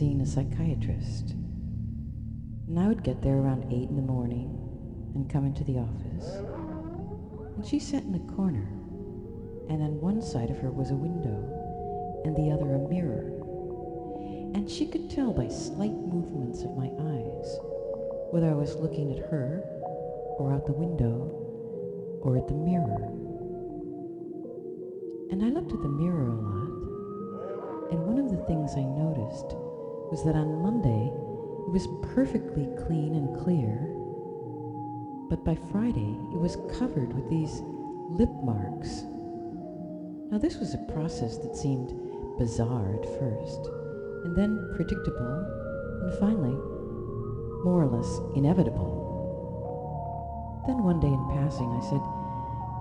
seeing a psychiatrist. And I would get there around 8 in the morning and come into the office. And she sat in a corner, and on one side of her was a window, and the other a mirror. And she could tell by slight movements of my eyes whether I was looking at her, or out the window, or at the mirror. And I looked at the mirror a lot. And one of the things I noticed was that on Monday it was perfectly clean and clear, but by Friday it was covered with these lip marks. Now this was a process that seemed bizarre at first, and then predictable, and finally more or less inevitable. Then one day in passing I said,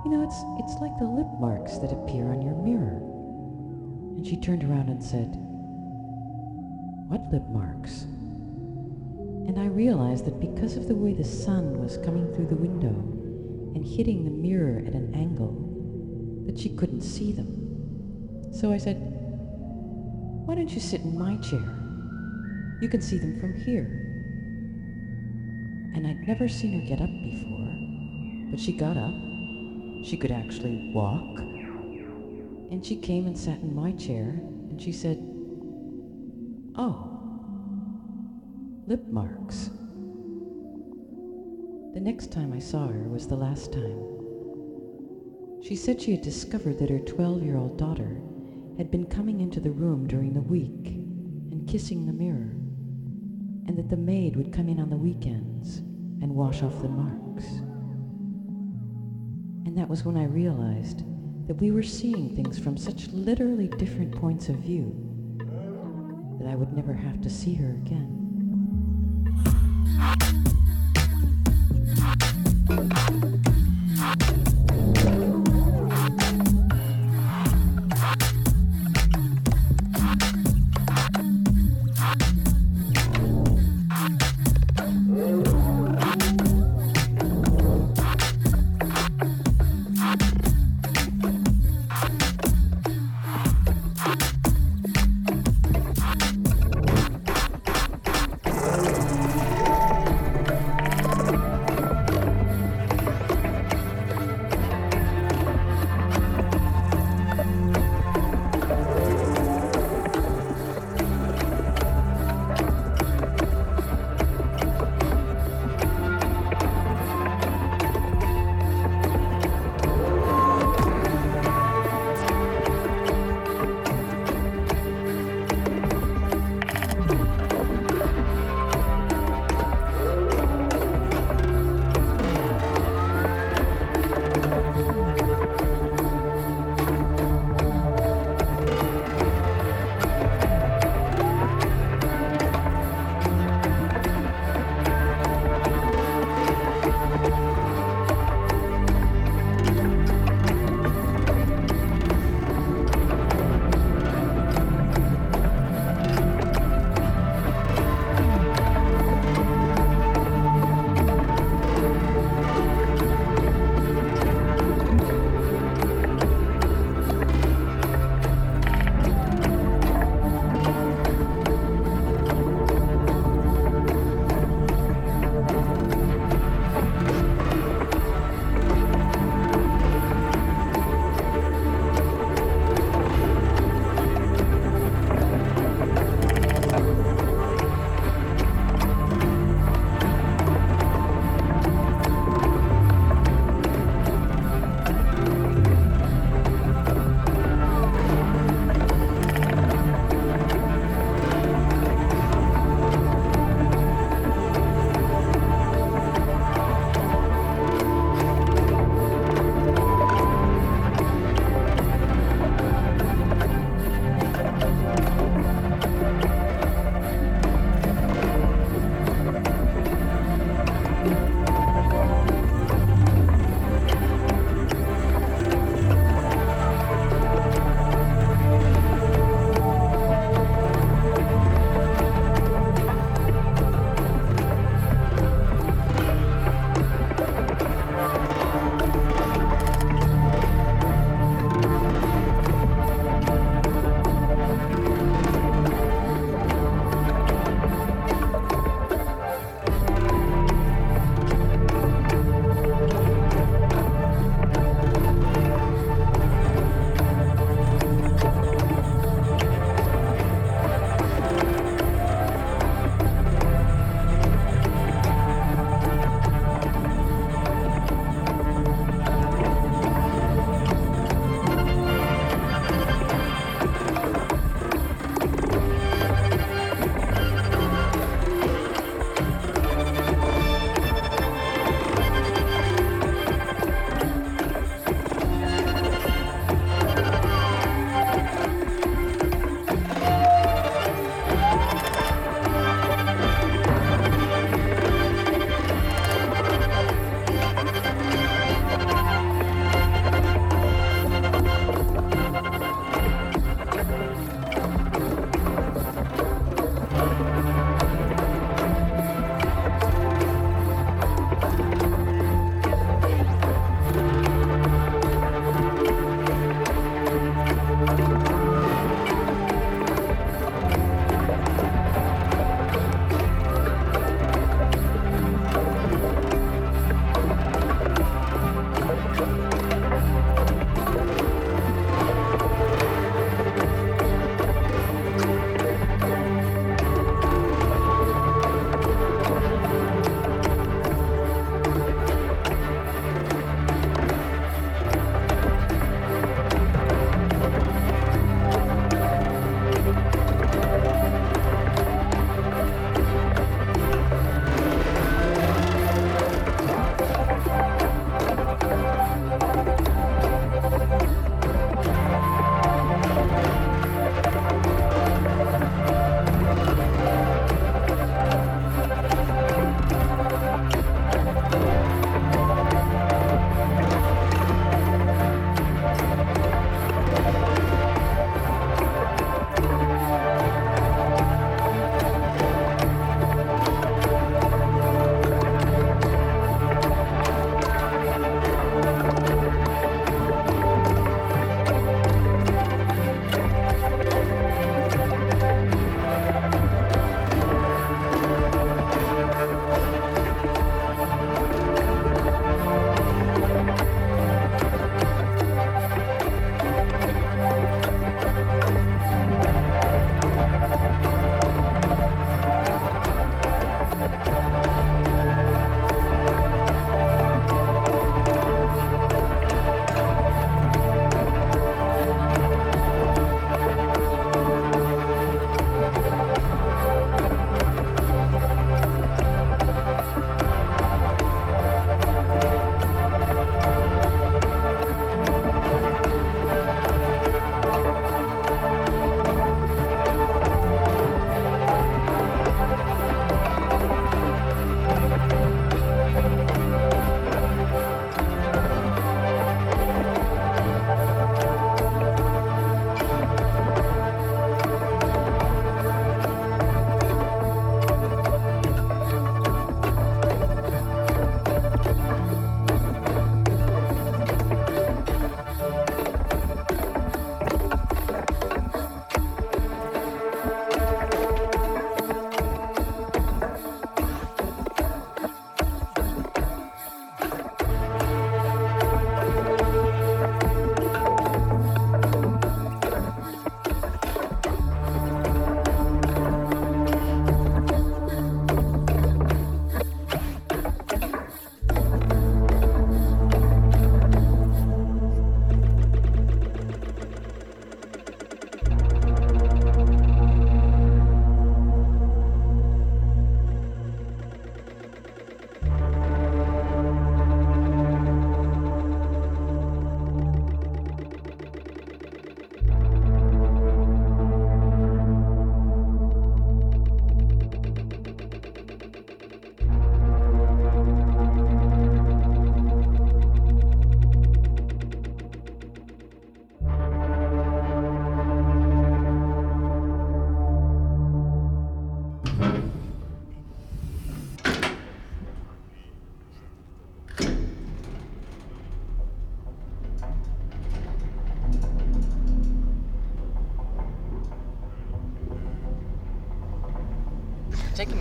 you know, it's, it's like the lip marks that appear on your mirror. And she turned around and said, What lip marks? And I realized that because of the way the sun was coming through the window and hitting the mirror at an angle, that she couldn't see them. So I said, Why don't you sit in my chair? You can see them from here. And I'd never seen her get up before, but she got up. She could actually walk. And she came and sat in my chair, and she said, Oh, lip marks. The next time I saw her was the last time. She said she had discovered that her 12 year old daughter had been coming into the room during the week and kissing the mirror, and that the maid would come in on the weekends and wash off the marks. And that was when I realized that we were seeing things from such literally different points of view I would never have to see her again.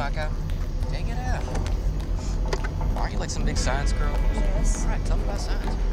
Take the out. Take it out. Aren't you like some big science girl? Yes. All right, tell me about science.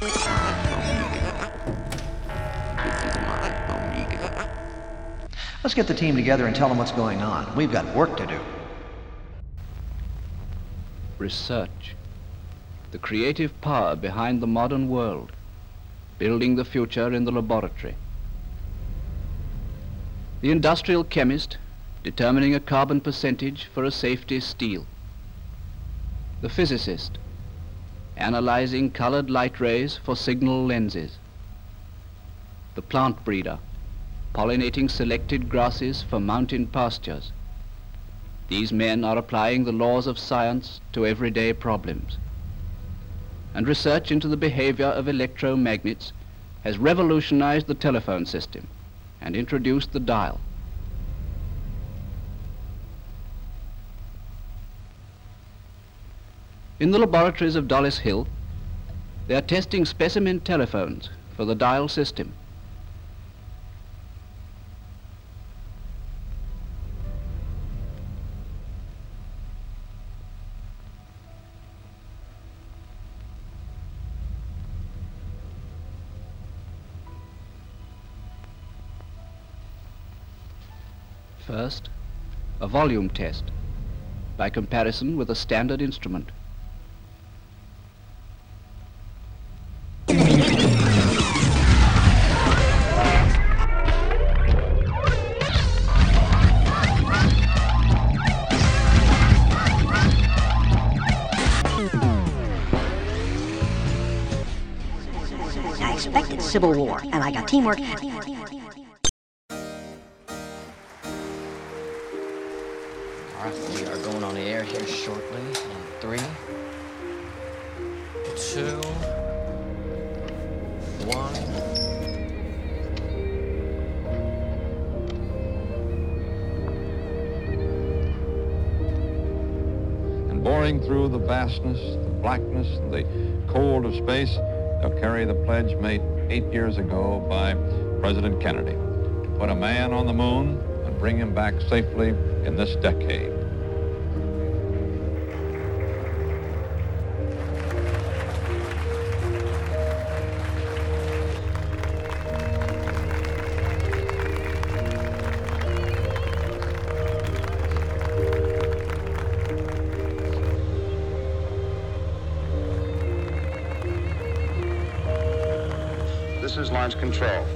Let's get the team together and tell them what's going on. We've got work to do. Research. The creative power behind the modern world. Building the future in the laboratory. The industrial chemist determining a carbon percentage for a safety steel. The physicist analyzing colored light rays for signal lenses. The plant breeder pollinating selected grasses for mountain pastures. These men are applying the laws of science to everyday problems. And research into the behavior of electromagnets has revolutionized the telephone system and introduced the dial. In the laboratories of Dollis Hill, they are testing specimen telephones for the dial system. First, a volume test by comparison with a standard instrument. Civil war, and I got teamwork. All right, we are going on the air here shortly. In three, two, one. and boring through the vastness, the blackness, and the cold of space, they'll carry the pledge made eight years ago by President Kennedy to put a man on the moon and bring him back safely in this decade. Control.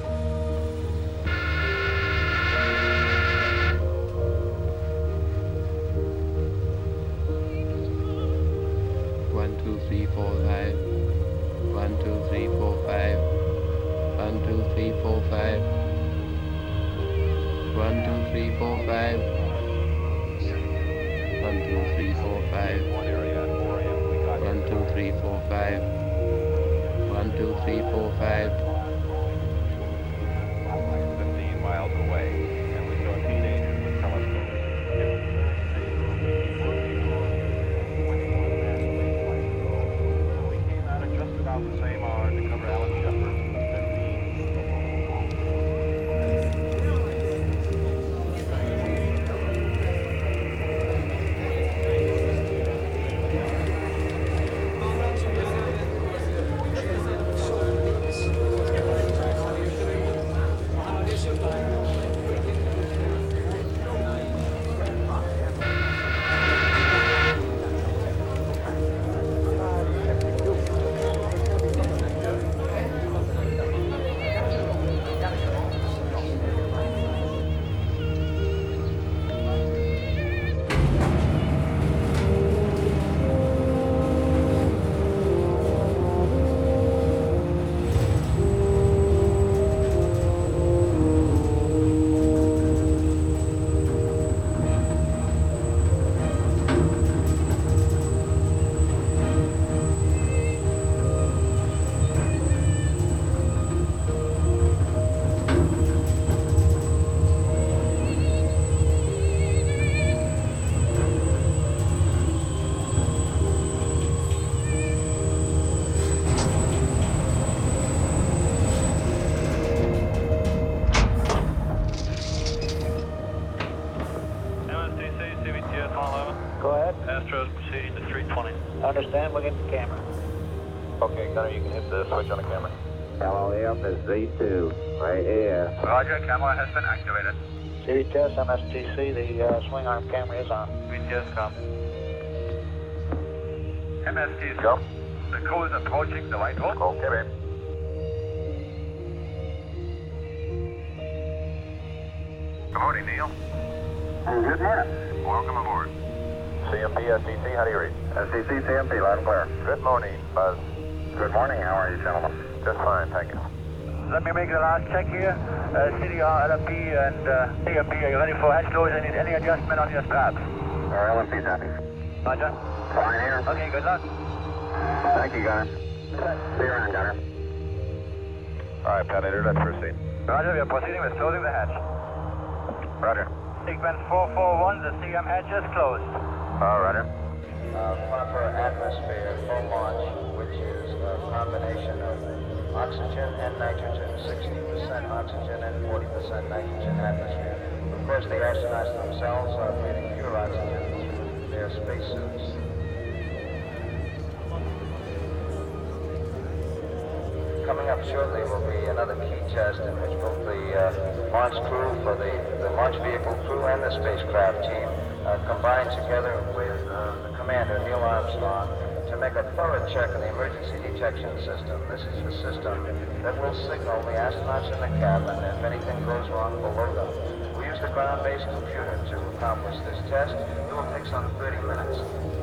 Roger, camera has been activated. City test, MSTC, the uh, swing arm camera is on. VTS com. MST, go. The crew is approaching the right hole. Okay, babe. Good morning, Neil. Good morning. Welcome aboard. CMP, STC, how do you read? STC, CMP, loud and clear. Good morning, Buzz. Good morning, how are you, gentlemen? Just fine, thank you. Let me make the last check here. Uh, CDR, LMP, and uh, CMP, are you ready for hatch close? Any, any adjustment on your straps? Our LMP's happy. Roger. Fine here. Okay, good luck. Thank you, Guenter. See you around, Guenter. All right, Pat, let's proceed. Roger, we are proceeding with closing the hatch. Roger. Sequence 441, the CM hatch is closed. All right, Roger. Uh, proper atmosphere full launch, which is a combination of oxygen and nitrogen, 60% oxygen and 40% nitrogen atmosphere. Of course, the astronauts themselves are breathing pure oxygen through their spacesuits. Coming up shortly will be another key test in which both the uh, launch crew for the, the launch vehicle crew and the spacecraft team uh, combine together with uh, the commander, Neil Armstrong, make a thorough check of the emergency detection system. This is the system that will signal the astronauts in the cabin if anything goes wrong below them. We use the ground-based computer to accomplish this test. It will take some 30 minutes.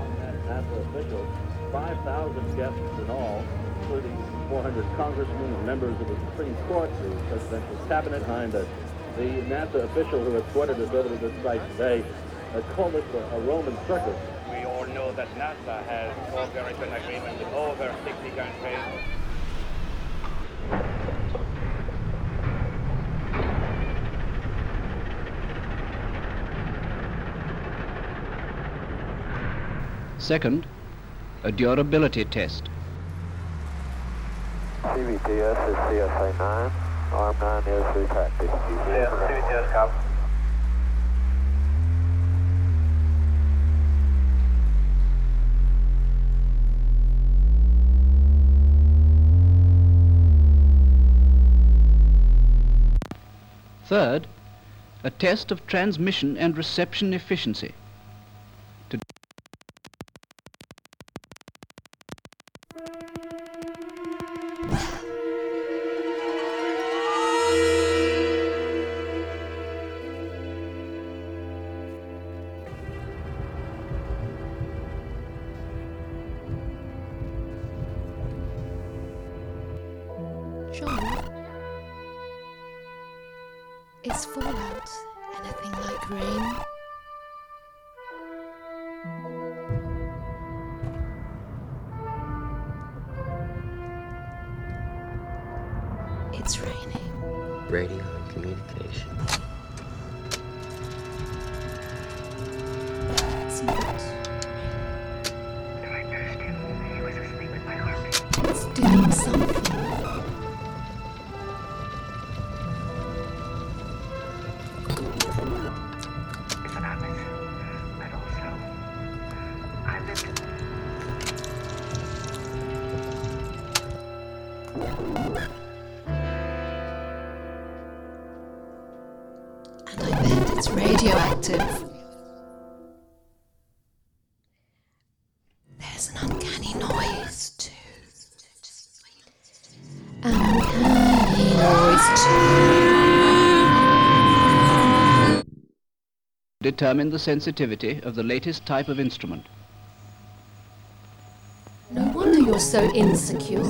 Among that NASA officials, 5,000 guests in all, including 400 congressmen and members of the Supreme Court, the presidential cabinet behind us. The NASA official who escorted us over to this site today uh, called it a, a Roman circus. We all know that NASA has cooperation agreement with over 60 countries. Second, a durability test. CVTS is CSA 9. Arm 9 is retracted. Yes, CVTS cop. Third, a test of transmission and reception efficiency. It's determine the sensitivity of the latest type of instrument. No wonder you're so insecure.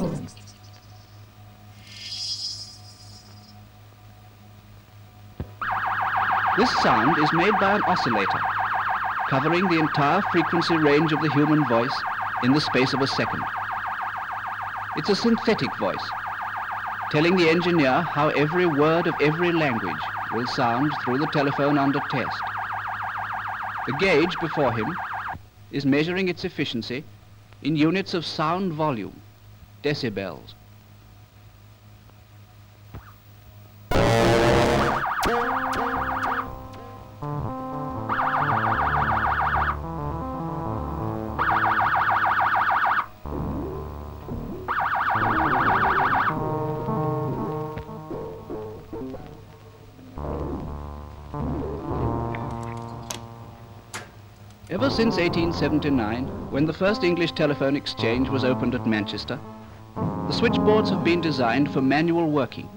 This sound is made by an oscillator, covering the entire frequency range of the human voice in the space of a second. It's a synthetic voice, telling the engineer how every word of every language will sound through the telephone under test. The gauge before him is measuring its efficiency in units of sound volume, decibels. Since 1879, when the first English telephone exchange was opened at Manchester, the switchboards have been designed for manual working.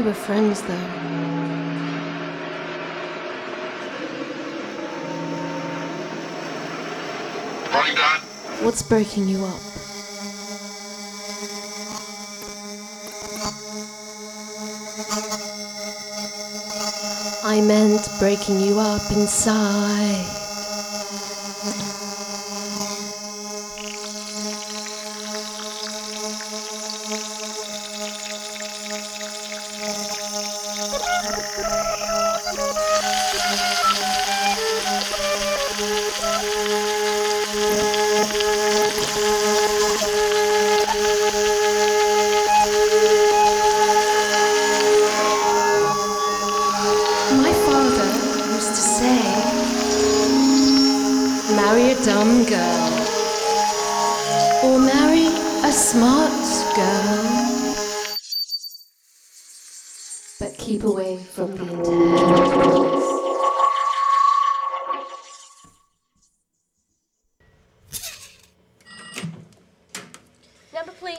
We were friends though. Morning, Dad. What's breaking you up? I meant breaking you up inside.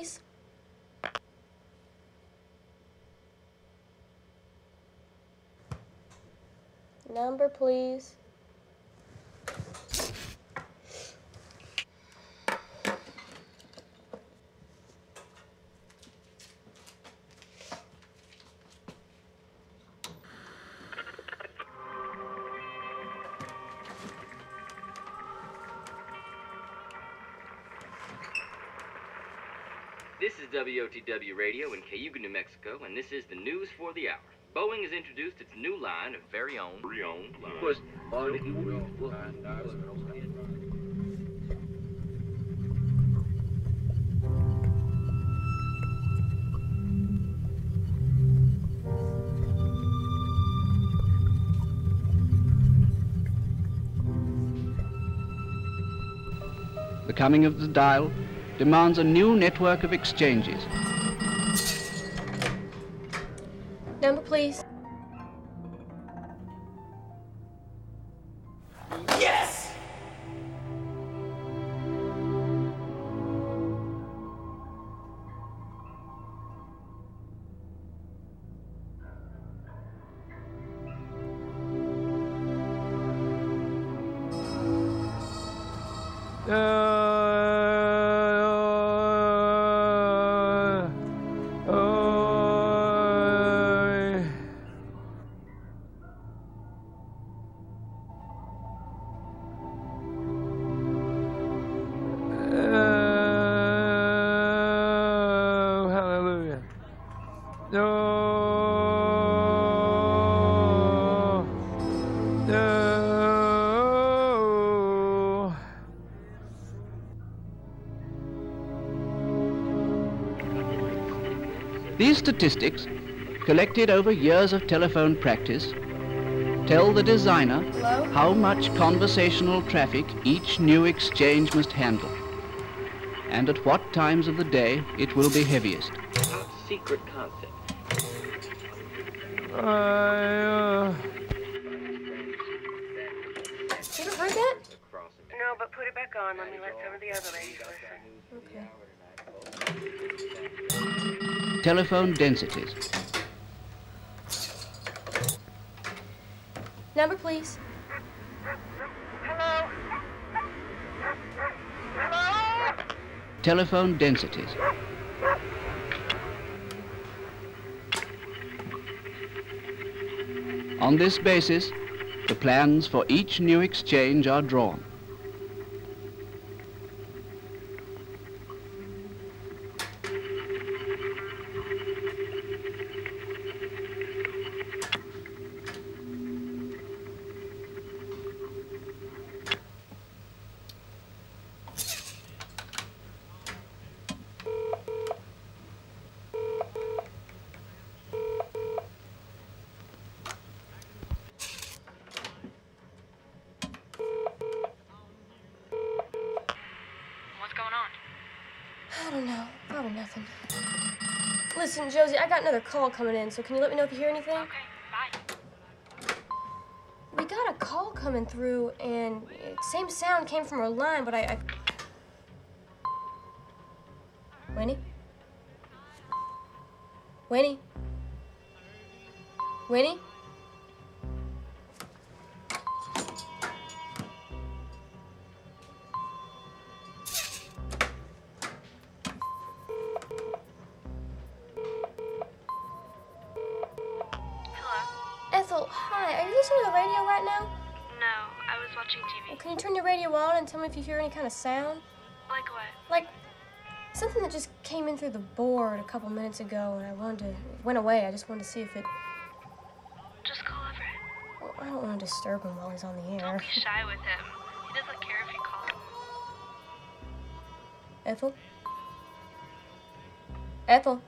Please. Number, please. WOTW Radio in Cayuga, New Mexico, and this is the news for the hour. Boeing has introduced its new line of very own pre-owned Of course, all the The coming of the dial demands a new network of exchanges. No. No. These statistics, collected over years of telephone practice, tell the designer Hello? how much conversational traffic each new exchange must handle, and at what times of the day it will be heaviest. Top secret concept. I, uh, You ever heard that? No, but put it back on. Let me let some of the other ladies listen. Okay. Telephone densities. Number, please. Hello? Hello? Telephone densities. On this basis, the plans for each new exchange are drawn. What's going on? I don't know. Probably nothing. Listen, Josie, I got another call coming in, so can you let me know if you hear anything? Okay, bye. We got a call coming through, and same sound came from her line, but I. I... Winnie? Winnie? Winnie? Kind of sound? Like what? Like something that just came in through the board a couple minutes ago, and I wanted to. Went away. I just wanted to see if it. Just call Everett. Well, I don't want to disturb him while he's on the air. Don't be shy with him. He doesn't care if you call him. Ethel? Ethel?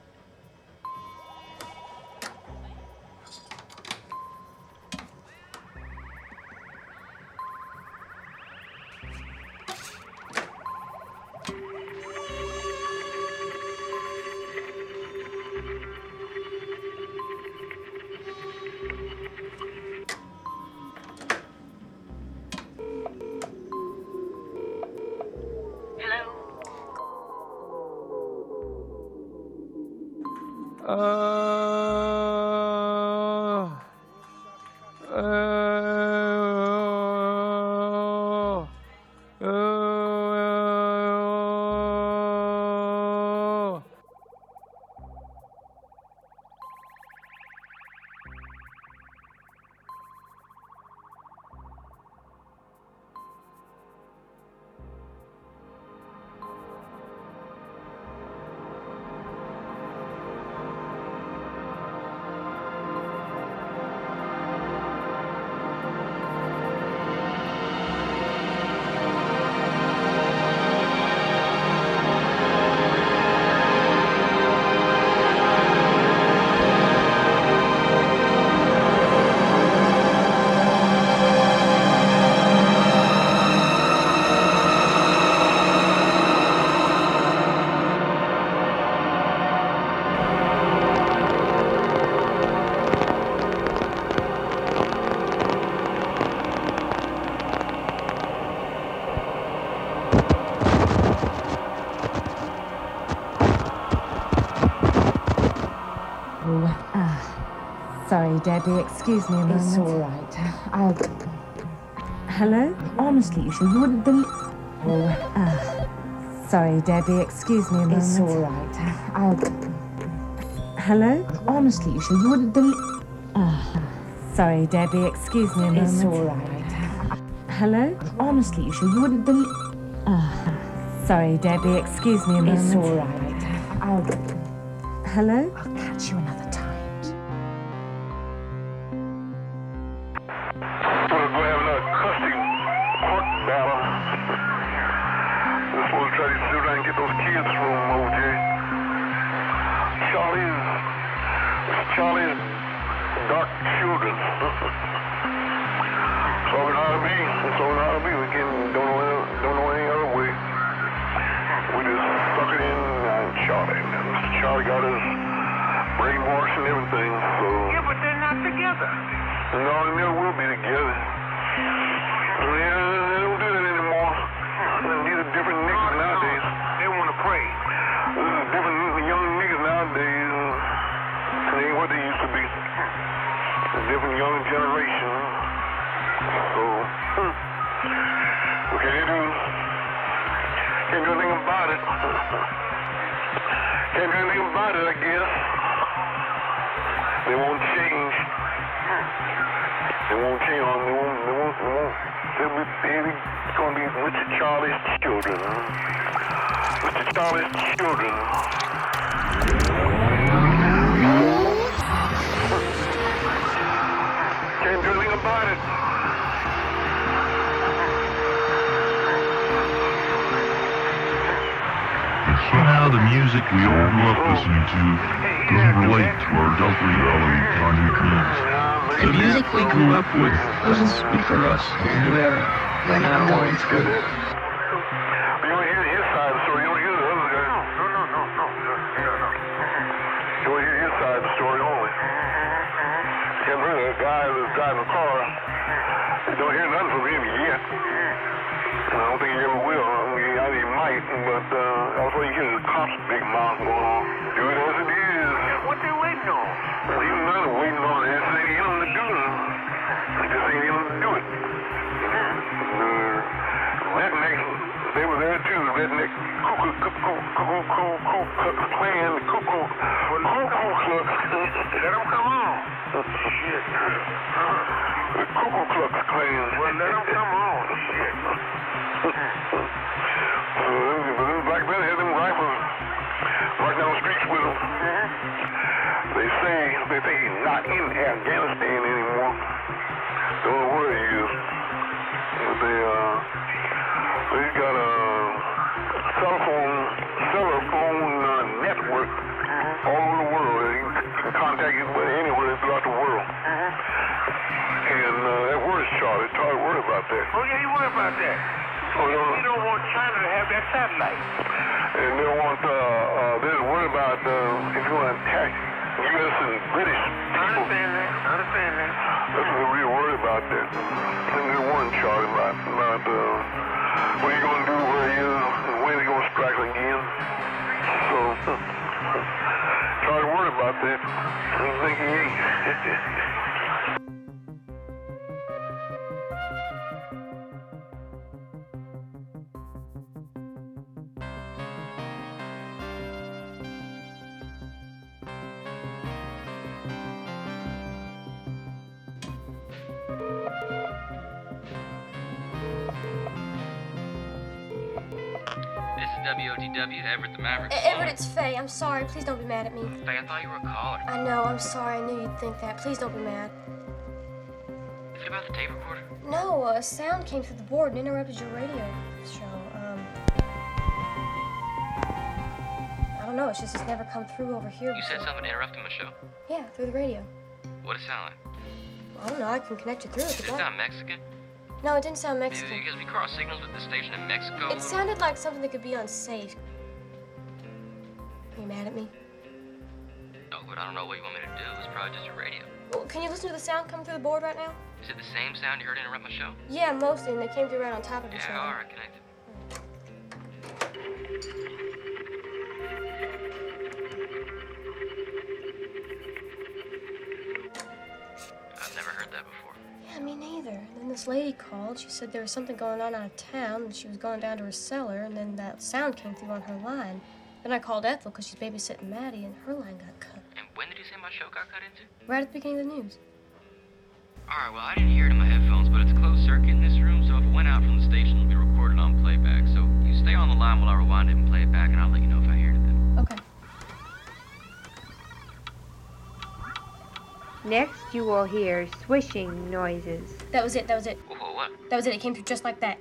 Sorry, Debbie. Excuse me a moment. It's all right. I'll. Hello? Honestly, you sure you wouldn't believe. Oh, Ah, sorry, Debbie. Excuse me a moment. it's all right. I'll. Hello? Honestly, you sure you wouldn't believe. Ah, sorry, Debbie. Excuse me a moment. It's all right. Hello? Honestly, you sure you wouldn't believe. Ah, sorry, Debbie. Excuse me a moment. It's all right. I'll. Hello? No, they will be The cuckoo cluck clan. Well, let them come on. So, them- black men had them rifles right down the streets with them. They say they think not in Afghanistan have is Everett the Maverick. E- Everett, it's Faye. I'm sorry. Please don't be mad at me. Faye, I thought you were a caller. I know. I'm sorry. I knew you'd think that. Please don't be mad. Is it about the tape recorder? No, a sound came through the board and interrupted your radio show. Um, I don't know. It's just it's never come through over here. You said something interrupted my show. Yeah, through the radio. What does it sound like? I don't know. I can connect you through it. Does if it you. Mexican? No, it didn't sound Mexican. Because we cross signals with the station in Mexico. It sounded like something that could be unsafe. Are you mad at me? No, but I don't know what you want me to do. It's probably just your radio. Well, can you listen to the sound coming through the board right now? Is it the same sound you heard interrupt my show? Yeah, mostly, and they came through right on top of each Yeah, all right, connected. Mm. This lady called. She said there was something going on out of town, and she was going down to her cellar, and then that sound came through on her line. Then I called Ethel because she's babysitting Maddie, and her line got cut. And when did you say my show got cut into? Right at the beginning of the news. Alright, well, I didn't hear it in my headphones, but it's a closed circuit in this room, so if it went out from the station, it'll be recorded on playback. So you stay on the line while I rewind it and play it back, and I'll let you know if I hear anything. Okay. Next, you will hear swishing noises. That was it. That was it. Whoa, what? That was it. It came through just like that.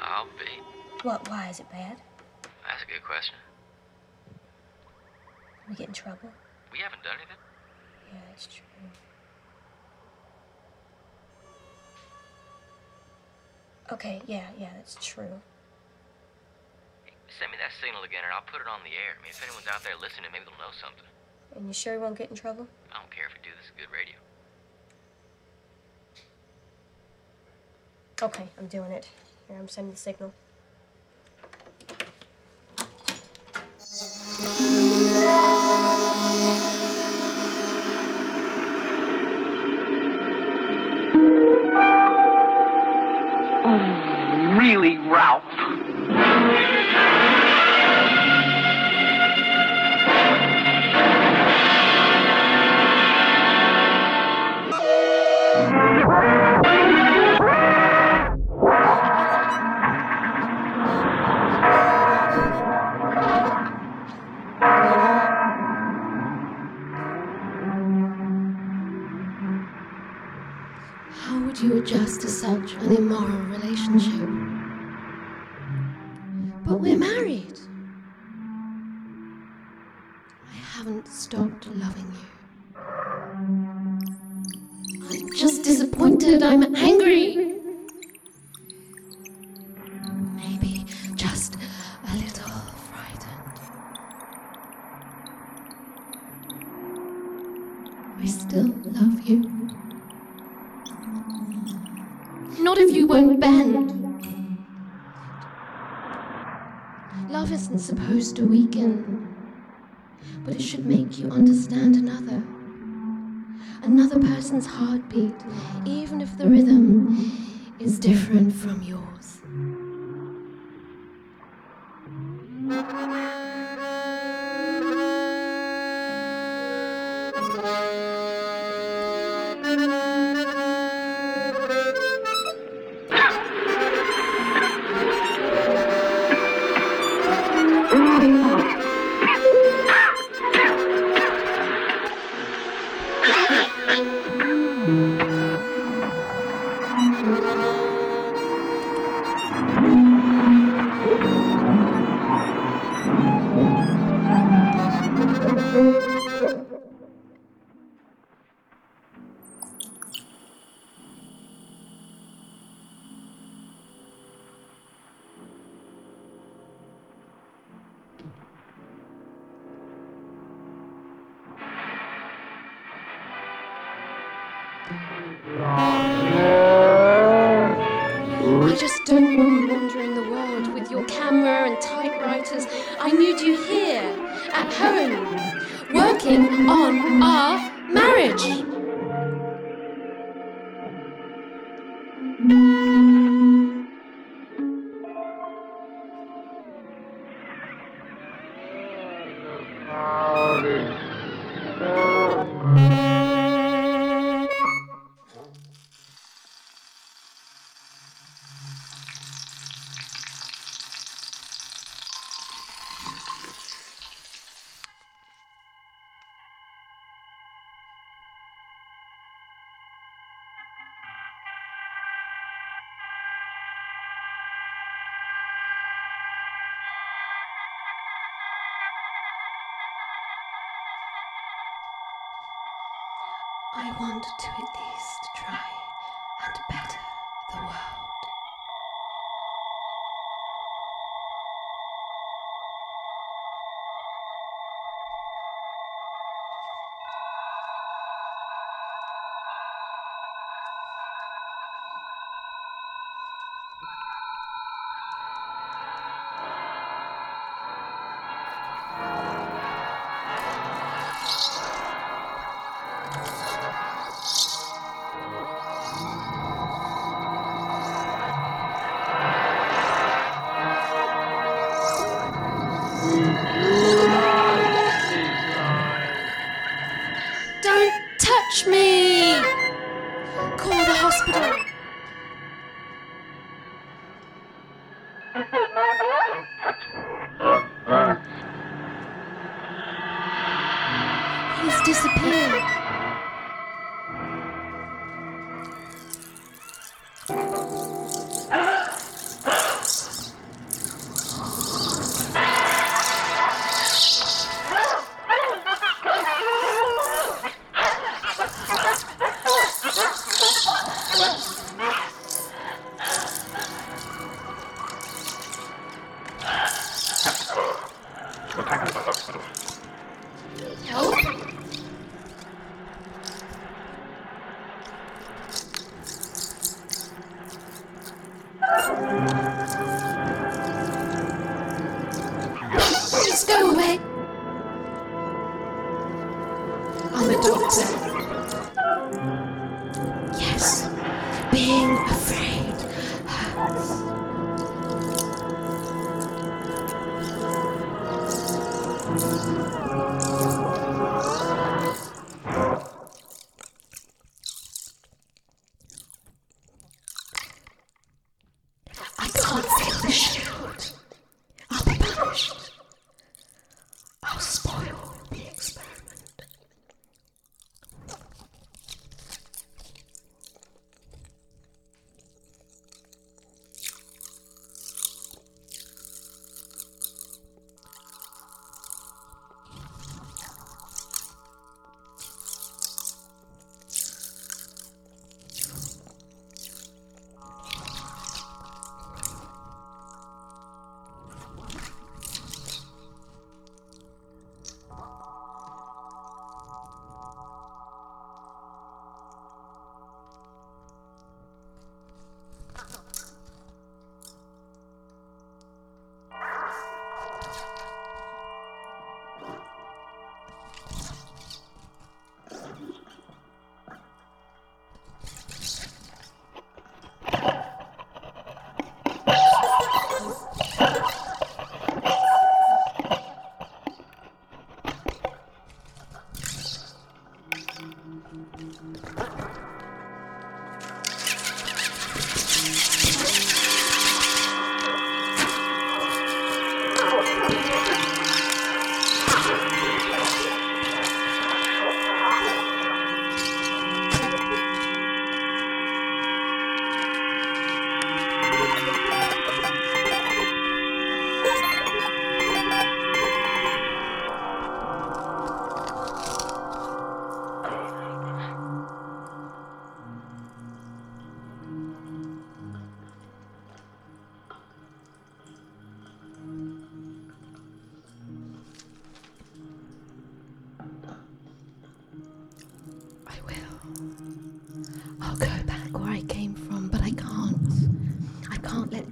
I'll be. What? Why is it bad? That's a good question. We get in trouble? We haven't done anything. Yeah, that's true. Okay, yeah, yeah, that's true. Send me that signal again, and I'll put it on the air. I mean, if anyone's out there listening, maybe they'll know something. And you sure you won't get in trouble? I don't care if we do this is good radio. Okay, I'm doing it. Here, I'm sending the signal. Oh, really, Ralph? Person's heartbeat, even if the rhythm is different from yours. to at least try and better the world.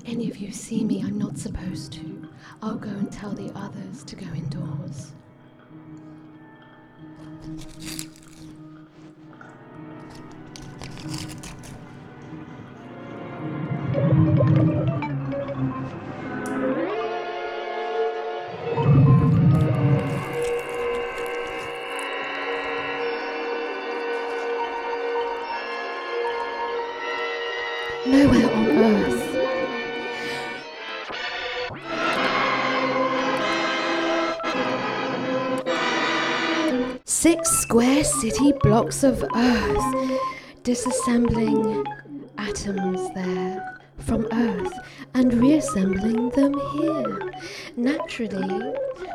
Any of you see me. I'm not supposed to. I'll go and tell the others to go indoors. City blocks of earth, disassembling atoms there from earth and reassembling them here. Naturally,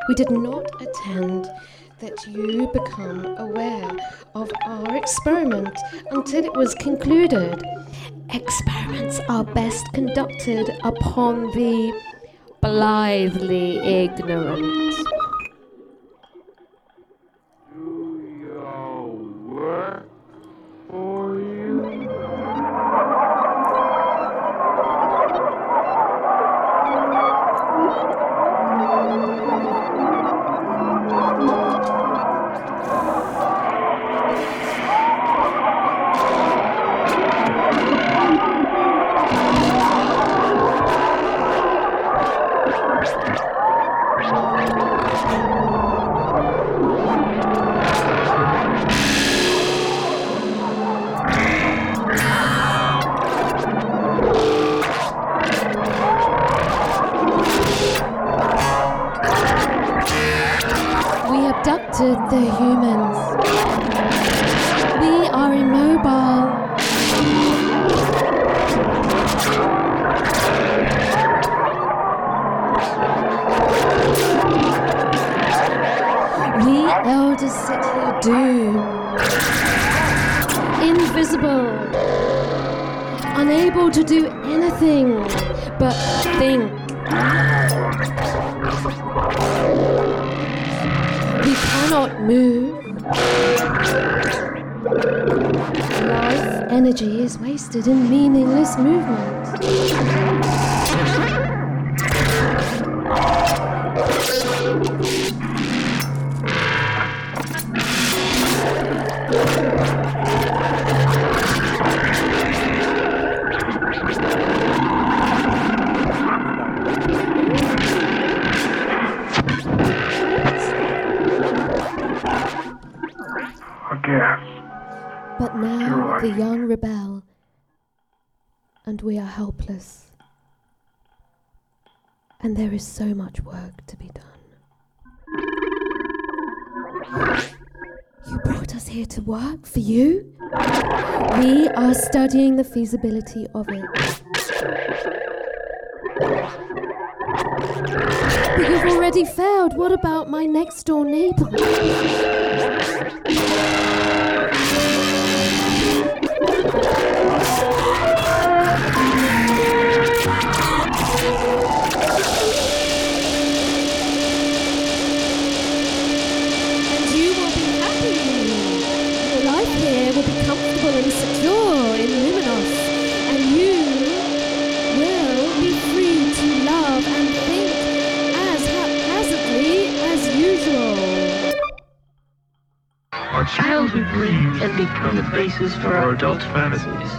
we did not attend that you become aware of our experiment until it was concluded. Experiments are best conducted upon the blithely ignorant. Created the humans. We are immobile. We elders sit here doomed, invisible, unable to do anything but think. We cannot move. Life energy is wasted in meaningless movement. There is so much work to be done. You brought us here to work for you? We are studying the feasibility of it. But you've already failed. What about my next door neighbor? Basis for our adult fantasies.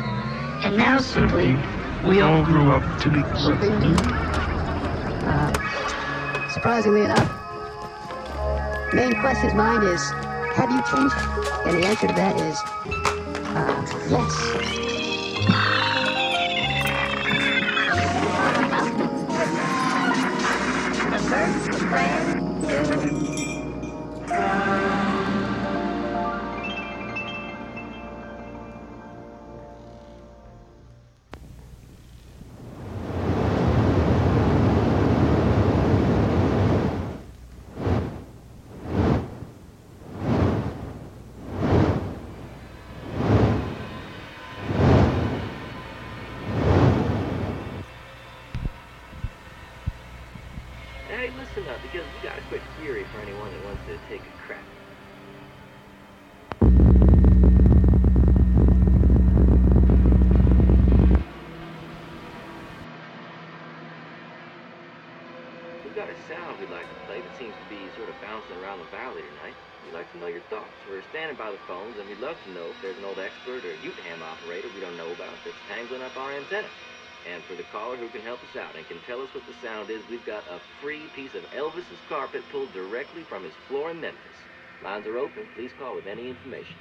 And now simply, We all grew up to be something new. Uh, surprisingly enough, main question in mind is, have you changed? And the answer to that is, uh, yes. Can help us out and can tell us what the sound is, we've got a free piece of Elvis's carpet pulled directly from his floor in Memphis. Lines are open. Please call with any information.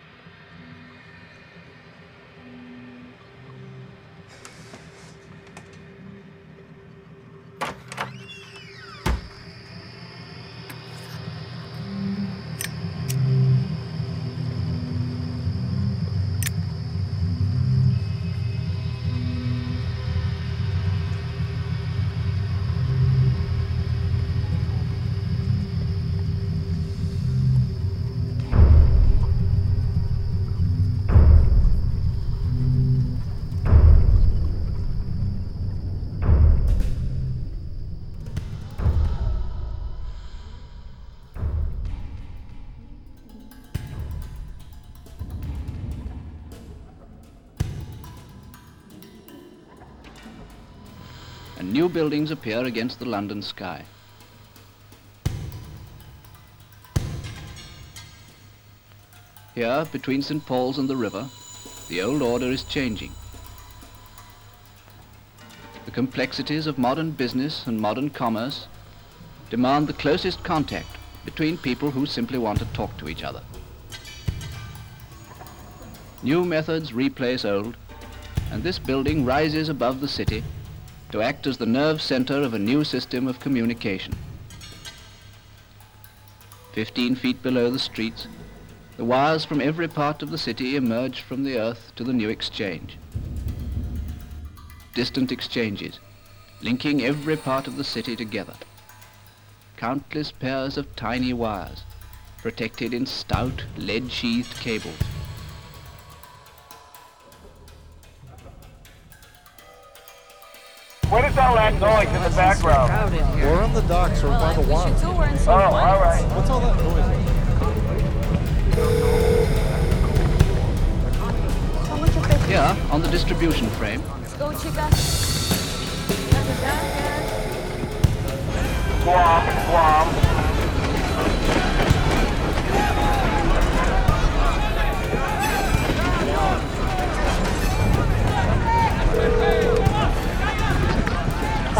New buildings appear against the London sky. Here, between St. Paul's and the river, the old order is changing. The complexities of modern business and modern commerce demand the closest contact between people who simply want to talk to each other. New methods replace old, and this building rises above the city to act as the nerve center of a new system of communication. 15 feet below the streets, the wires from every part of the city emerge from the earth to the new exchange. Distant exchanges, linking every part of the city together. Countless pairs of tiny wires, protected in stout, lead-sheathed cables. What is all that noise in the background? We're on the docks, we're by the water. Oh, all right. What's all that noise? Here, on the distribution frame, Let's go, chica. Guam, Guam.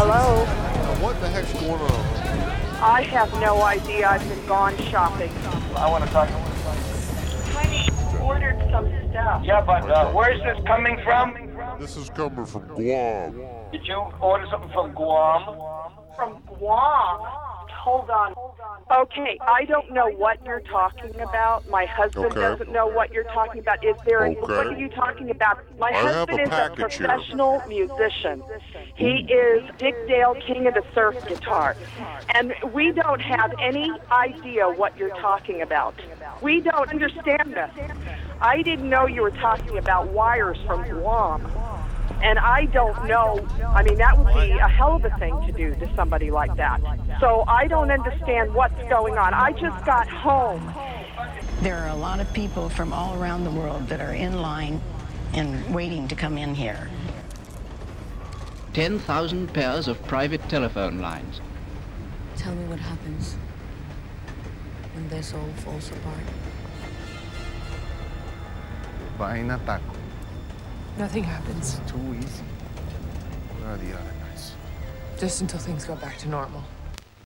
Hello? What the heck's going on? I have no idea. I've been gone shopping. I want to talk. to Honey, ordered some stuff. Yeah, but uh, where is this coming from? This is coming from Guam. Did you order something from Guam? From Guam. Hold on. Okay, I don't know what you're talking about. My husband Okay. doesn't know what you're talking about. Is there? Okay. What are you talking about? My I husband a is a package here. professional musician. He is Dick Dale, King of the Surf Guitar, and we don't have any idea what you're talking about. We don't understand this. I didn't know you were talking about wires from Guam. And I don't know, I mean, that would be a hell of a thing to do to somebody like that. So I don't understand what's going on. I just got home. There are a lot of people from all around the world that are in line and waiting to come in here. 10,000 pairs of private telephone lines, Tell me what happens when this all falls apart. Vaina taco. Nothing happens. Too easy. Where are the other guys? Just until things go back to normal.